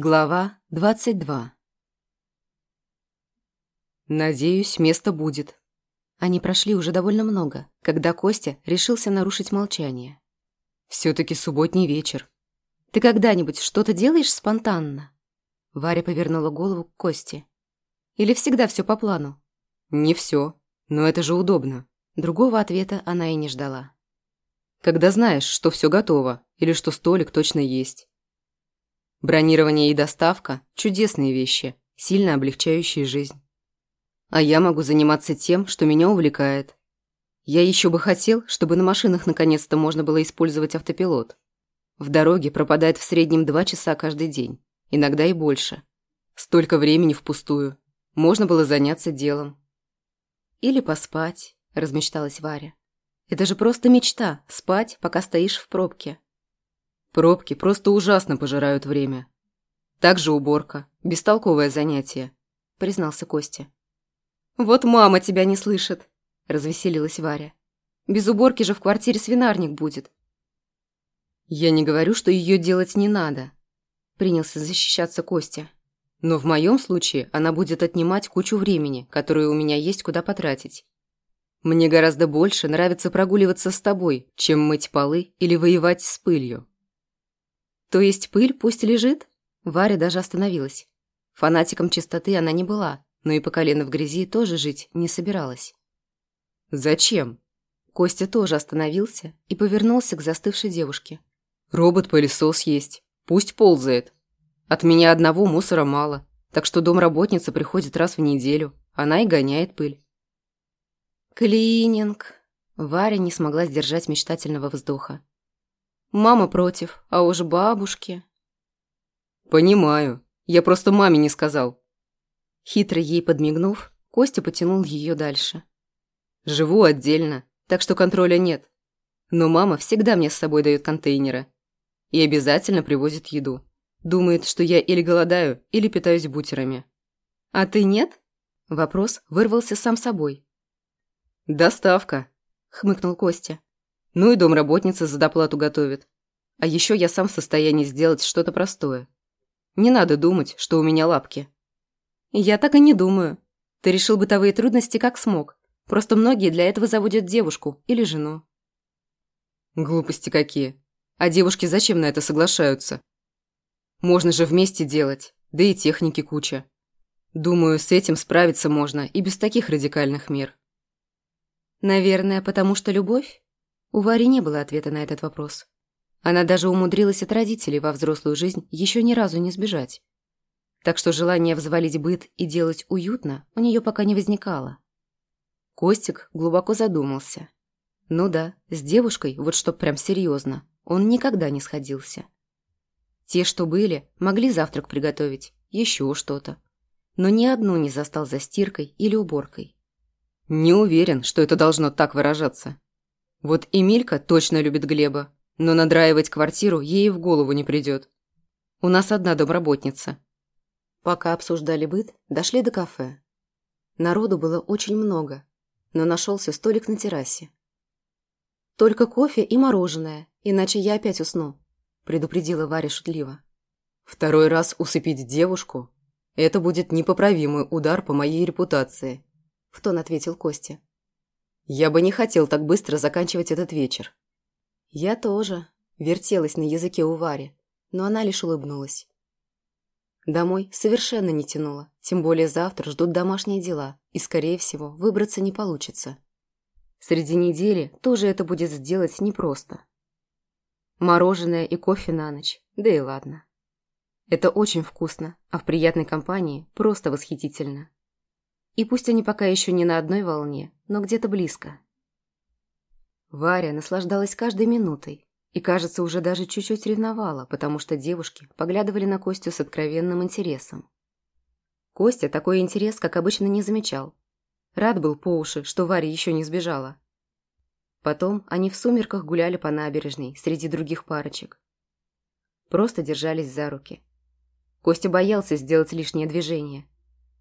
Глава 22 «Надеюсь, место будет». Они прошли уже довольно много, когда Костя решился нарушить молчание. все таки субботний вечер. Ты когда-нибудь что-то делаешь спонтанно?» Варя повернула голову к Косте. «Или всегда все по плану?» «Не все, но это же удобно». Другого ответа она и не ждала. «Когда знаешь, что все готово, или что столик точно есть. Бронирование и доставка – чудесные вещи, сильно облегчающие жизнь. А я могу заниматься тем, что меня увлекает. Я еще бы хотел, чтобы на машинах наконец-то можно было использовать автопилот. В дороге пропадает в среднем два часа каждый день, иногда и больше. Столько времени впустую. Можно было заняться делом. Или поспать, размечталась Варя. Это же просто мечта – спать, пока стоишь в пробке. Пробки просто ужасно пожирают время. Также уборка. Бестолковое занятие, признался Костя. Вот мама тебя не слышит, развеселилась Варя. Без уборки же в квартире свинарник будет. Я не говорю, что ее делать не надо, принялся защищаться Костя. Но в моем случае она будет отнимать кучу времени, которое у меня есть куда потратить. Мне гораздо больше нравится прогуливаться с тобой, чем мыть полы или воевать с пылью. То есть пыль пусть лежит? Варя даже остановилась. Фанатиком чистоты она не была, но и по колено в грязи тоже жить не собиралась. «Зачем?» Костя тоже остановился и повернулся к застывшей девушке. «Робот-пылесос есть. Пусть ползает. От меня одного мусора мало, так что домработница приходит раз в неделю. Она и гоняет пыль». «Клининг!» Варя не смогла сдержать мечтательного вздоха. Мама против, а уж бабушки. Понимаю. Я просто маме не сказал. Хитро ей подмигнув, Костя потянул ее дальше. Живу отдельно, так что контроля нет. Но мама всегда мне с собой дает контейнеры. И обязательно привозит еду. Думает, что я или голодаю, или питаюсь бутерами. А ты нет? Вопрос вырвался сам собой. «Доставка», — хмыкнул Костя. Ну и домработница за доплату готовит. А еще я сам в состоянии сделать что-то простое. Не надо думать, что у меня лапки. Я так и не думаю. Ты решил бытовые трудности как смог. Просто многие для этого заводят девушку или жену. Глупости какие. А девушки зачем на это соглашаются? Можно же вместе делать, да и техники куча. Думаю, с этим справиться можно и без таких радикальных мер. Наверное, потому что любовь? У Вари не было ответа на этот вопрос. Она даже умудрилась от родителей во взрослую жизнь еще ни разу не сбежать. Так что желание взвалить быт и делать уютно у нее пока не возникало. Костик глубоко задумался. Ну да, с девушкой, вот чтоб прям серьезно, он никогда не сходился. Те, что были, могли завтрак приготовить, еще что-то. Но ни одну не застал за стиркой или уборкой. Не уверен, что это должно так выражаться. Вот Эмилька точно любит Глеба, но надраивать квартиру ей в голову не придет. У нас одна домработница. Пока обсуждали быт, дошли до кафе. Народу было очень много, но нашелся столик на террасе. «Только кофе и мороженое, иначе я опять усну», – предупредила Варя шутливо. «Второй раз усыпить девушку – это будет непоправимый удар по моей репутации», – в тон ответил Костя. Я бы не хотел так быстро заканчивать этот вечер. Я тоже. Вертелась на языке у Вари, но она лишь улыбнулась. Домой совершенно не тянуло, тем более завтра ждут домашние дела, и, скорее всего, выбраться не получится. Среди недели тоже это будет сделать непросто. Мороженое и кофе на ночь, да и ладно. Это очень вкусно, а в приятной компании просто восхитительно. И пусть они пока еще не на одной волне, но где-то близко. Варя наслаждалась каждой минутой и, кажется, уже даже чуть-чуть ревновала, потому что девушки поглядывали на Костю с откровенным интересом. Костя такой интерес, как обычно, не замечал. Рад был по уши, что Варя еще не сбежала. Потом они в сумерках гуляли по набережной среди других парочек. Просто держались за руки. Костя боялся сделать лишнее движение –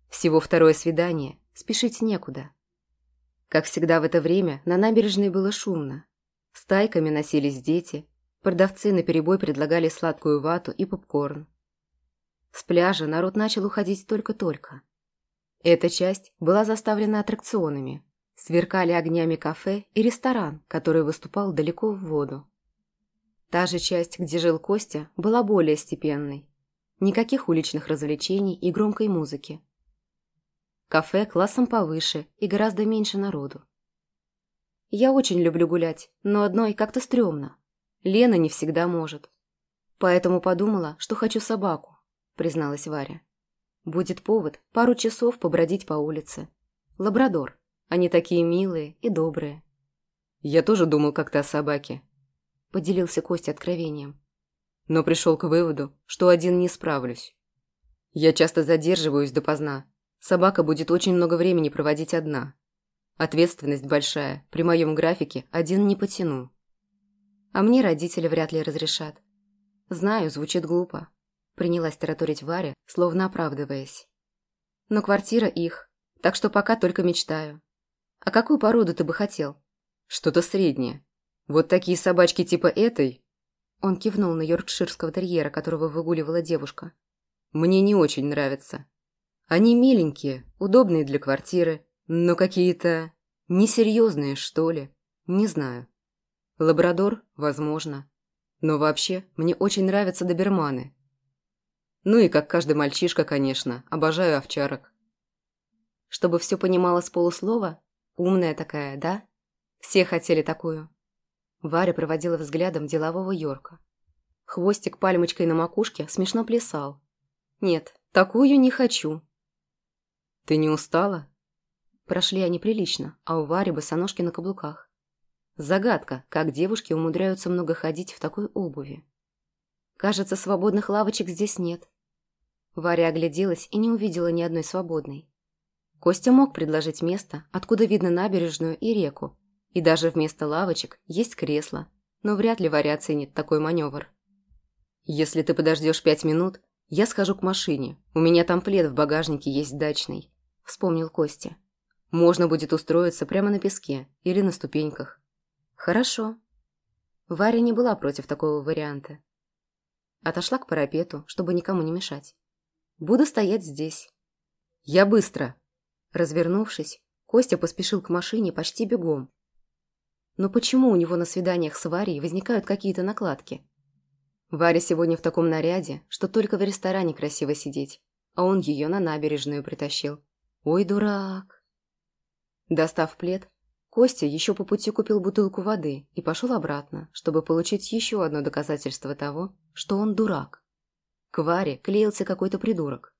всего второе свидание, спешить некуда. Как всегда в это время на набережной было шумно. Стайками носились дети, продавцы наперебой предлагали сладкую вату и попкорн. С пляжа народ начал уходить только-только. Эта часть была заставлена аттракционами. Сверкали огнями кафе и ресторан, который выступал далеко в воду. Та же часть, где жил Костя, была более степенной. Никаких уличных развлечений и громкой музыки. Кафе классом повыше и гораздо меньше народу. Я очень люблю гулять, но одной как-то стрёмно. Лена не всегда может. Поэтому подумала, что хочу собаку, призналась Варя. Будет повод пару часов побродить по улице. Лабрадор. Они такие милые и добрые. Я тоже думал как-то о собаке. Поделился Костя откровением. Но пришел к выводу, что один не справлюсь. Я часто задерживаюсь допоздна. Собака будет очень много времени проводить одна. Ответственность большая. При моем графике один не потяну. А мне родители вряд ли разрешат. Знаю, звучит глупо. Принялась тараторить Варя, словно оправдываясь. Но квартира их, так что пока только мечтаю. А какую породу ты бы хотел? Что-то среднее. Вот такие собачки типа этой. Он кивнул на йоркширского терьера, которого выгуливала девушка. Мне не очень нравятся. Они миленькие, удобные для квартиры, но какие-то несерьезные, что ли. Не знаю. Лабрадор, возможно. Но вообще, мне очень нравятся доберманы. Ну и как каждый мальчишка, конечно, обожаю овчарок. Чтобы все понимала с полуслова? Умная такая, да? Все хотели такую. Варя проводила взглядом делового Йорка. Хвостик пальмочкой на макушке смешно плясал. Нет, такую не хочу. «Ты не устала?» Прошли они прилично, а у Вари босоножки на каблуках. Загадка, как девушки умудряются много ходить в такой обуви. Кажется, свободных лавочек здесь нет. Варя огляделась и не увидела ни одной свободной. Костя мог предложить место, откуда видно набережную и реку, и даже вместо лавочек есть кресло, но вряд ли Варя оценит такой маневр. «Если ты подождешь пять минут, я схожу к машине, у меня там плед в багажнике есть дачный», вспомнил Костя. «Можно будет устроиться прямо на песке или на ступеньках». «Хорошо». Варя не была против такого варианта. Отошла к парапету, чтобы никому не мешать. «Буду стоять здесь». «Я быстро». Развернувшись, Костя поспешил к машине почти бегом. Но почему у него на свиданиях с Варей возникают какие-то накладки? Варя сегодня в таком наряде, что только в ресторане красиво сидеть, а он ее на набережную притащил. Ой, дурак. Достав плед, Костя еще по пути купил бутылку воды и пошел обратно, чтобы получить еще одно доказательство того, что он дурак. К Варе клеился какой-то придурок.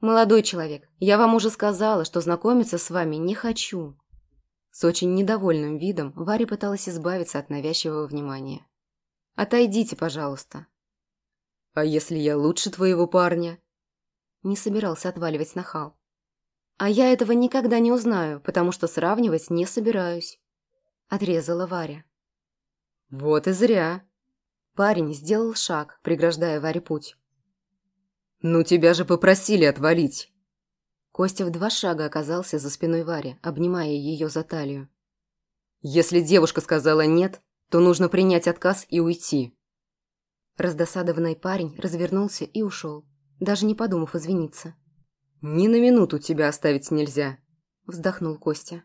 «Молодой человек, я вам уже сказала, что знакомиться с вами не хочу». С очень недовольным видом Варя пыталась избавиться от навязчивого внимания. «Отойдите, пожалуйста». «А если я лучше твоего парня?» Не собирался отваливать нахал. «А я этого никогда не узнаю, потому что сравнивать не собираюсь», – отрезала Варя. «Вот и зря». Парень сделал шаг, преграждая Варе путь. «Ну тебя же попросили отвалить!» Костя в два шага оказался за спиной Вари, обнимая ее за талию. «Если девушка сказала «нет», то нужно принять отказ и уйти». Раздосадованный парень развернулся и ушел, даже не подумав извиниться. «Ни на минуту тебя оставить нельзя», – вздохнул Костя.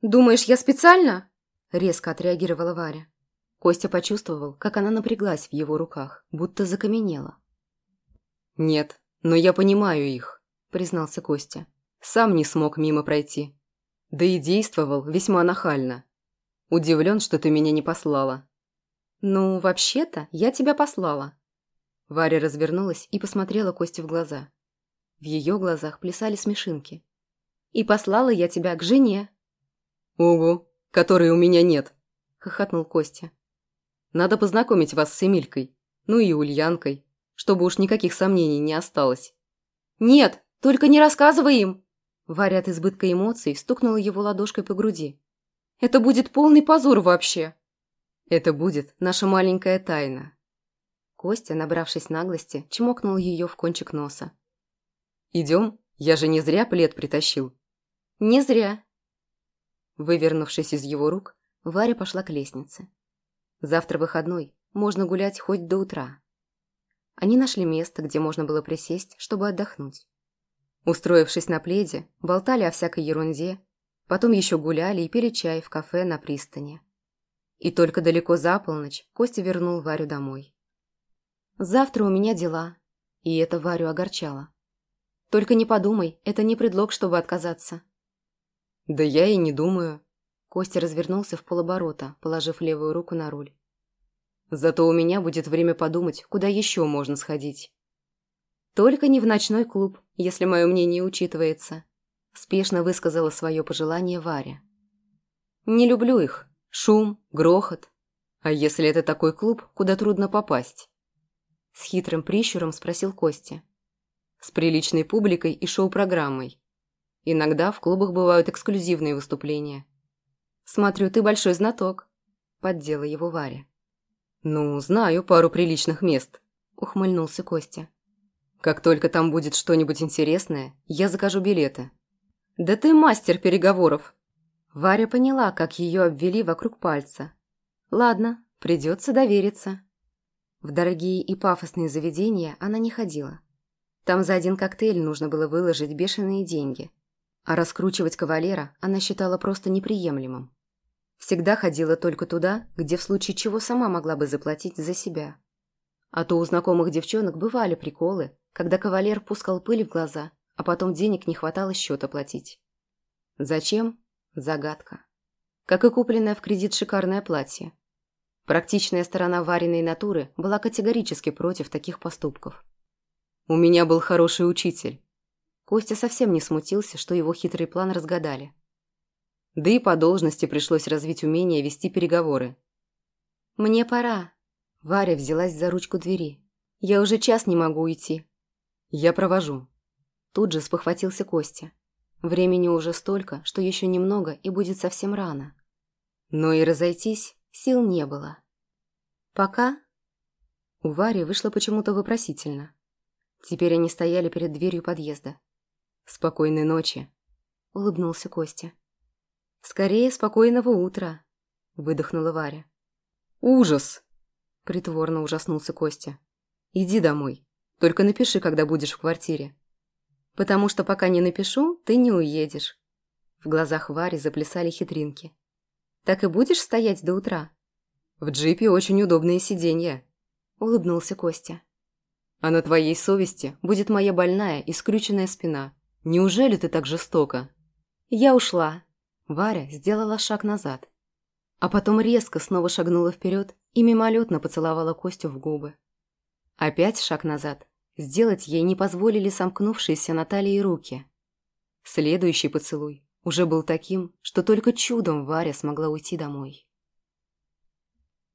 «Думаешь, я специально?» – резко отреагировала Варя. Костя почувствовал, как она напряглась в его руках, будто закаменела. «Нет, но я понимаю их», – признался Костя. «Сам не смог мимо пройти. Да и действовал весьма нахально. Удивлен, что ты меня не послала». «Ну, вообще-то, я тебя послала». Варя развернулась и посмотрела Косте в глаза. В ее глазах плясали смешинки. «И послала я тебя к жене». «Ого, которой у меня нет», – хохотнул Костя. «Надо познакомить вас с Эмилькой, ну и Ульянкой, чтобы уж никаких сомнений не осталось». «Нет, только не рассказывай им!» Варя от избытка эмоций стукнула его ладошкой по груди. «Это будет полный позор вообще!» «Это будет наша маленькая тайна». Костя, набравшись наглости, чмокнул ее в кончик носа. «Идем? Я же не зря плед притащил». «Не зря». Вывернувшись из его рук, Варя пошла к лестнице. Завтра выходной, можно гулять хоть до утра. Они нашли место, где можно было присесть, чтобы отдохнуть. Устроившись на пледе, болтали о всякой ерунде, потом еще гуляли и пили чай в кафе на пристани. И только далеко за полночь Костя вернул Варю домой. «Завтра у меня дела», и это Варю огорчало. «Только не подумай, это не предлог, чтобы отказаться». «Да я и не думаю». Костя развернулся в полоборота, положив левую руку на руль. «Зато у меня будет время подумать, куда еще можно сходить». «Только не в ночной клуб, если мое мнение учитывается», спешно высказала свое пожелание Варя. «Не люблю их. Шум, грохот. А если это такой клуб, куда трудно попасть?» С хитрым прищуром спросил Костя. С приличной публикой и шоу-программой. Иногда в клубах бывают эксклюзивные выступления. «Смотрю, ты большой знаток», – поддела его Варя. «Ну, знаю пару приличных мест», – ухмыльнулся Костя. «Как только там будет что-нибудь интересное, я закажу билеты». «Да ты мастер переговоров!» Варя поняла, как ее обвели вокруг пальца. «Ладно, придется довериться». В дорогие и пафосные заведения она не ходила. Там за один коктейль нужно было выложить бешеные деньги. А раскручивать кавалера она считала просто неприемлемым. Всегда ходила только туда, где в случае чего сама могла бы заплатить за себя. А то у знакомых девчонок бывали приколы, когда кавалер пускал пыль в глаза, а потом денег не хватало счет оплатить. Зачем? Загадка. Как и купленное в кредит шикарное платье. Практичная сторона Вариной натуры была категорически против таких поступков. «У меня был хороший учитель». Костя совсем не смутился, что его хитрый план разгадали. Да и по должности пришлось развить умение вести переговоры. «Мне пора». Варя взялась за ручку двери. «Я уже час не могу уйти». «Я провожу». Тут же спохватился Костя. Времени уже столько, что еще немного и будет совсем рано. Но и разойтись Сил не было. Пока у Вари вышло почему-то вопросительно. Теперь они стояли перед дверью подъезда. «Спокойной ночи», — улыбнулся Костя. «Скорее спокойного утра», — выдохнула Варя. «Ужас!» — притворно ужаснулся Костя. «Иди домой. Только напиши, когда будешь в квартире». «Потому что пока не напишу, ты не уедешь». В глазах Вари заплясали хитринки. Так и будешь стоять до утра?» «В джипе очень удобные сиденья», — улыбнулся Костя. «А на твоей совести будет моя больная и скрюченная спина. Неужели ты так жестоко?» Я ушла. Варя сделала шаг назад. А потом резко снова шагнула вперед и мимолетно поцеловала Костю в губы. Опять шаг назад. Сделать ей не позволили сомкнувшиеся на талии руки. Следующий поцелуй уже был таким, что только чудом Варя смогла уйти домой.